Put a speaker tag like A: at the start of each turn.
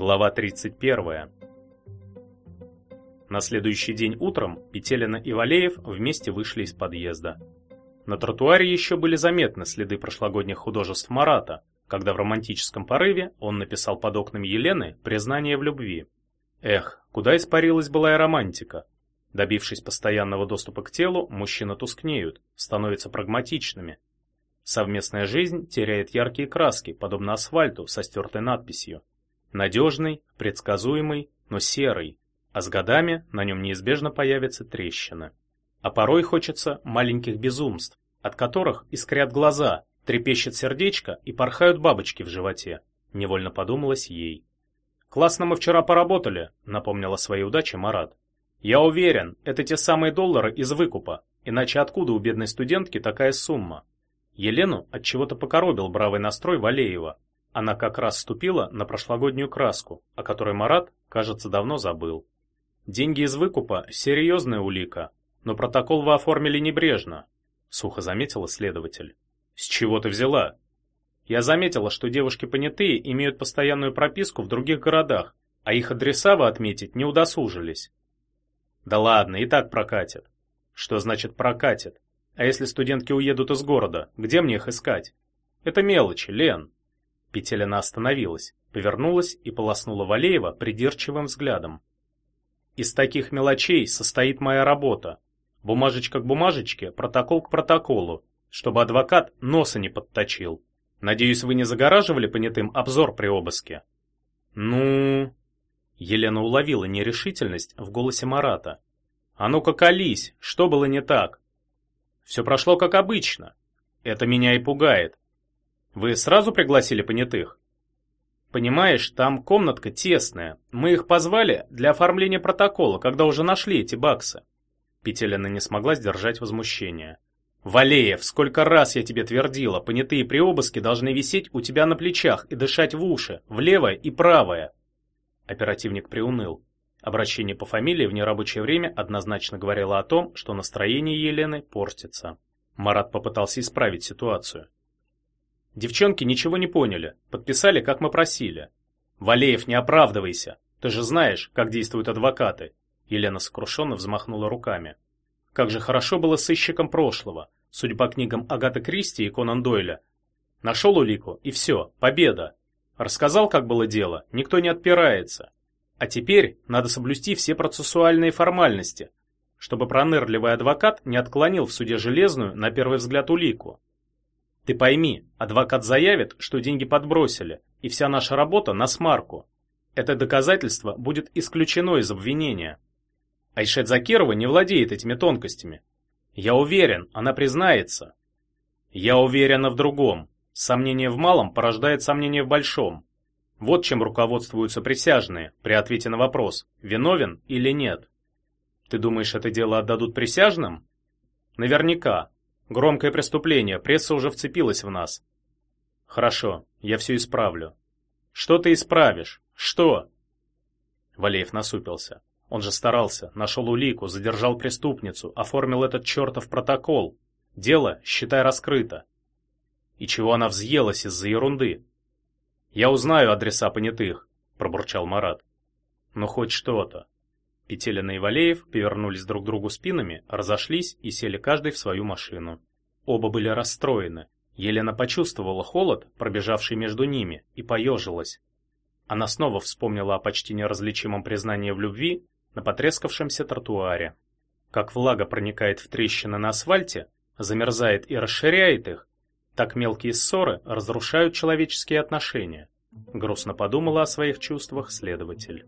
A: Глава 31. На следующий день утром Петелина и Валеев вместе вышли из подъезда. На тротуаре еще были заметны следы прошлогодних художеств Марата, когда в романтическом порыве он написал под окнами Елены признание в любви. Эх, куда испарилась былая романтика? Добившись постоянного доступа к телу, мужчины тускнеют, становятся прагматичными. Совместная жизнь теряет яркие краски, подобно асфальту со стертой надписью. Надежный, предсказуемый, но серый, а с годами на нем неизбежно появятся трещины. А порой хочется маленьких безумств, от которых искрят глаза, трепещет сердечко и порхают бабочки в животе. Невольно подумалось ей. «Классно мы вчера поработали», — напомнила своей удаче Марат. «Я уверен, это те самые доллары из выкупа, иначе откуда у бедной студентки такая сумма?» Елену от чего-то покоробил бравый настрой Валеева, она как раз ступила на прошлогоднюю краску, о которой Марат, кажется, давно забыл. Деньги из выкупа серьезная улика, но протокол вы оформили небрежно, сухо заметила следователь. С чего ты взяла? Я заметила, что девушки понятые имеют постоянную прописку в других городах, а их адреса вы отметить не удосужились. Да ладно, и так прокатит. Что значит прокатит? А если студентки уедут из города, где мне их искать? Это мелочи, Лен. Петелина остановилась, повернулась и полоснула Валеева придирчивым взглядом. Из таких мелочей состоит моя работа. Бумажечка к бумажечке, протокол к протоколу, чтобы адвокат носа не подточил. Надеюсь, вы не загораживали понятым обзор при обыске? Ну... Елена уловила нерешительность в голосе Марата. А ну-ка колись, что было не так? Все прошло как обычно. Это меня и пугает. Вы сразу пригласили понятых? Понимаешь, там комнатка тесная. Мы их позвали для оформления протокола, когда уже нашли эти баксы. Петелина не смогла сдержать возмущение. «Валеев, сколько раз я тебе твердила, понятые при обыске должны висеть у тебя на плечах и дышать в уши, в левое и правое». Оперативник приуныл. Обращение по фамилии в нерабочее время однозначно говорило о том, что настроение Елены портится. Марат попытался исправить ситуацию. Девчонки ничего не поняли, подписали, как мы просили. Валеев, не оправдывайся. Ты же знаешь, как действуют адвокаты. Елена сокрушенно взмахнула руками. Как же хорошо было сыщиком прошлого. Судя по книгам Агаты Кристи и Конан Дойля. Нашел улику, и все, победа. Рассказал, как было дело, никто не отпирается. А теперь надо соблюсти все процессуальные формальности, чтобы пронырливый адвокат не отклонил в суде железную, на первый взгляд, улику. Ты пойми, адвокат заявит, что деньги подбросили, и вся наша работа на смарку. Это доказательство будет исключено из обвинения. Айшет Закирова не владеет этими тонкостями. Я уверен, она признается. Я уверена в другом. Сомнение в малом порождает сомнение в большом. Вот чем руководствуются присяжные при ответе на вопрос, виновен или нет. Ты думаешь, это дело отдадут присяжным? Наверняка, Громкое преступление, пресса уже вцепилась в нас. Хорошо, я все исправлю. Что ты исправишь? Что? Валеев насупился. Он же старался, нашел улику, задержал преступницу, оформил этот чертов протокол. Дело, считай, раскрыто. И чего она взъелась из-за ерунды? Я узнаю адреса понятых, пробурчал Марат. Ну хоть что-то. Петелина и Валеев повернулись друг к другу спинами, разошлись и сели каждый в свою машину. Оба были расстроены. Елена почувствовала холод, пробежавший между ними, и поежилась. Она снова вспомнила о почти неразличимом признании в любви на потрескавшемся тротуаре. Как влага проникает в трещины на асфальте, замерзает и расширяет их, так мелкие ссоры разрушают человеческие отношения. Грустно подумала о своих чувствах следователь.